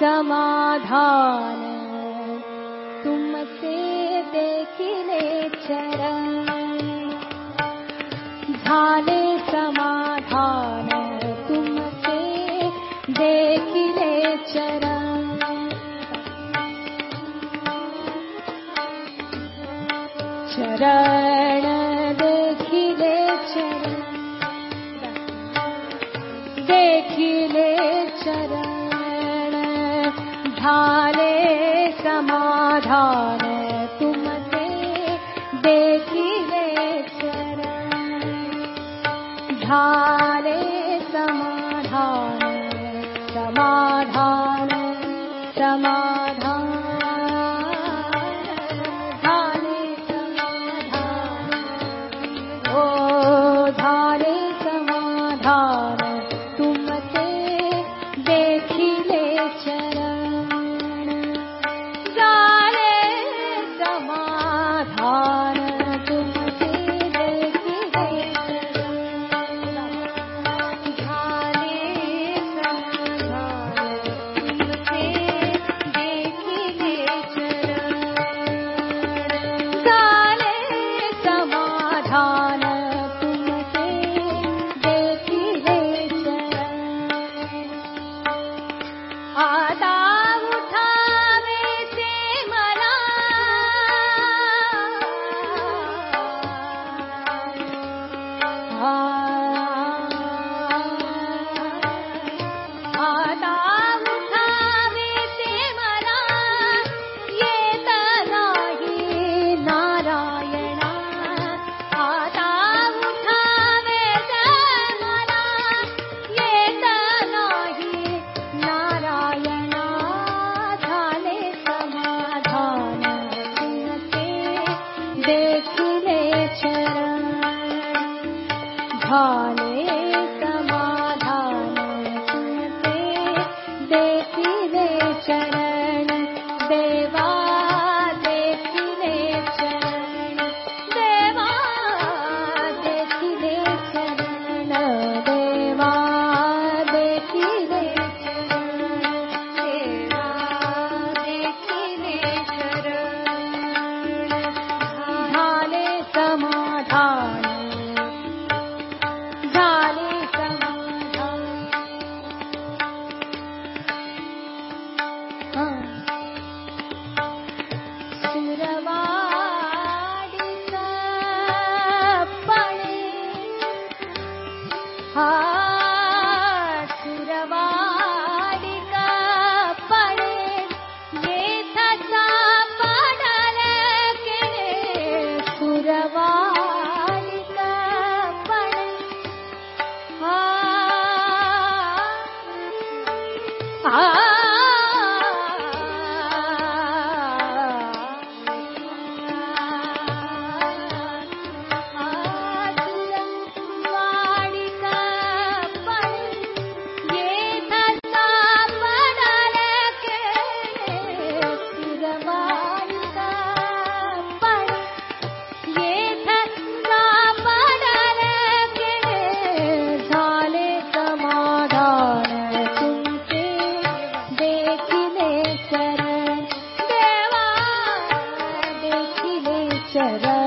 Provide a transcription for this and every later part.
समाधान। तुमसे देखिले चरण। झाले चरणदखिले चरण। देखिले चरण। भाले समाधान तुमसे। देखिले चरण। शरणे समाधान। समाधान चरणधानाधान 啊。شهرت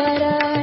देखिले